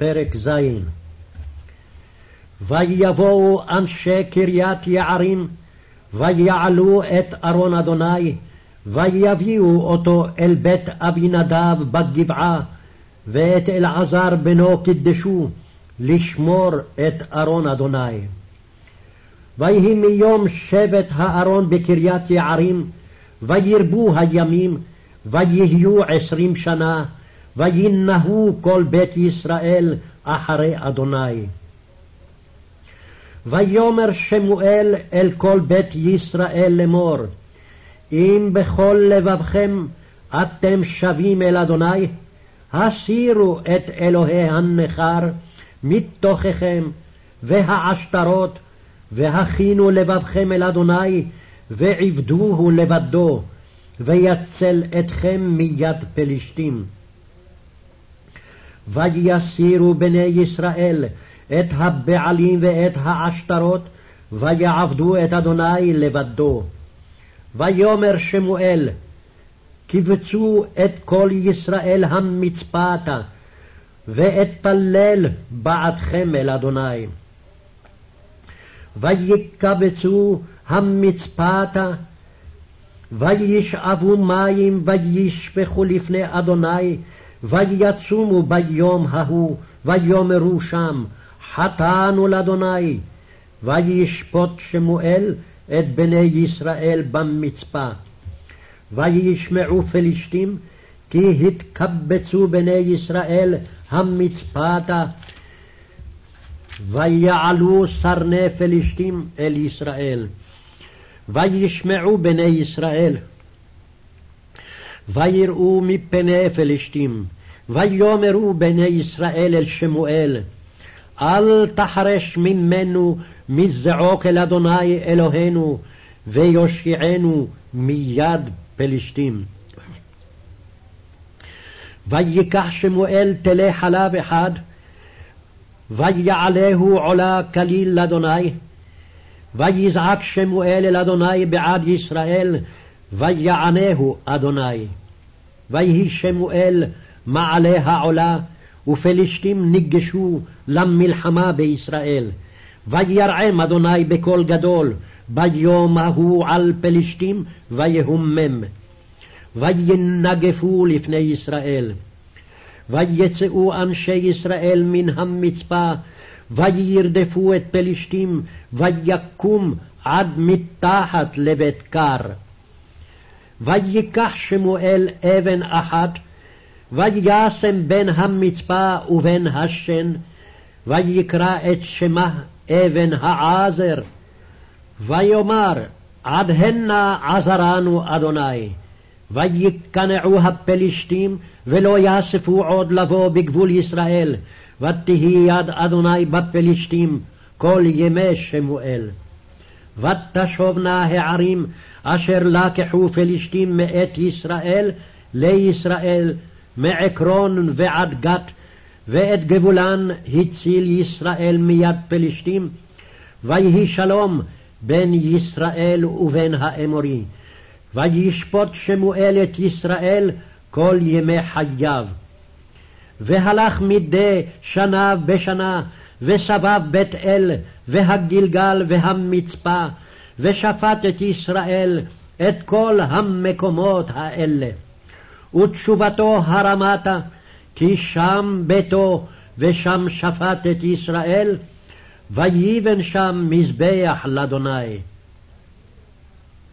פרק ז. ויבואו אנשי קריית יערים, ויעלו את ארון אדוני, ויביאו אותו אל בית אבינדב בגבעה, ואת אלעזר בנו קידשו, לשמור את ארון אדוני. ויהי מיום שבט הארון בקריית יערים, וירבו הימים, ויהיו עשרים שנה, וינהו כל בית ישראל אחרי אדוני. ויאמר שמואל אל כל בית ישראל לאמור, אם בכל לבבכם אתם שבים אל אדוני, הסירו את אלוהי הנכר מתוככם, והעשתרות, והכינו לבבכם אל אדוני, ועבדוהו לבדו, ויצל אתכם מיד פלישתים. ויסירו בני ישראל את הבעלים ואת העשתרות, ויעבדו את אדוני לבדו. ויאמר שמואל, קבצו את כל ישראל המצפתה, ואתפלל בעדכם אל אדוני. ויקבצו המצפתה, וישאבו מים, וישפכו לפני אדוני, ויצומו ביום ההוא, ויאמרו שם, חטאנו לאדוני, וישפוט שמואל את בני ישראל במצפה. וישמעו פלישתים, כי התקבצו בני ישראל המצפתה, ויעלו סרני פלישתים אל ישראל. וישמעו בני ישראל, ויראו מפני פלישתים, ויאמרו בני ישראל אל שמואל, אל תחרש ממנו מזעוק אל אדוני אלוהינו, ויושיענו מיד פלישתים. ויקח שמואל תלי חלב אחד, ויעלהו עולה כליל לאדוני, ויזעק שמואל אל אדוני בעד ישראל, ויענהו אדוני. ויהי שמואל מעלה העולה, ופלישתים ניגשו למלחמה בישראל. וירעם אדוני בקול גדול ביום ההוא על פלישתים, ויהומם. וינגפו לפני ישראל. ויצאו אנשי ישראל מן המצפה, וירדפו את פלישתים, ויקום עד מתחת לבית קר. ויקח שמואל אבן אחת, וישם בין המצפה ובין השן, ויקרא את שמה אבן העזר, ויאמר עד הנה עזרנו אדוני. ויקנעו הפלישתים, ולא יאספו עוד לבוא בגבול ישראל, ותהי יד אדוני בפלישתים כל ימי שמואל. ותשובנה הערים אשר לקחו פלישתים מאת ישראל לישראל, מעקרון ועד גת, ואת גבולן הציל ישראל מיד פלישתים, ויהי שלום בין ישראל ובין האמורי. וישפוט שמואל את ישראל כל ימי חייו. והלך מדי שנה בשנה, וסבב בית אל, והגלגל והמצפה, ושפט את ישראל את כל המקומות האלה. ותשובתו הרמתה, כי שם ביתו, ושם שפט את ישראל, ויבן שם מזבח לאדוני.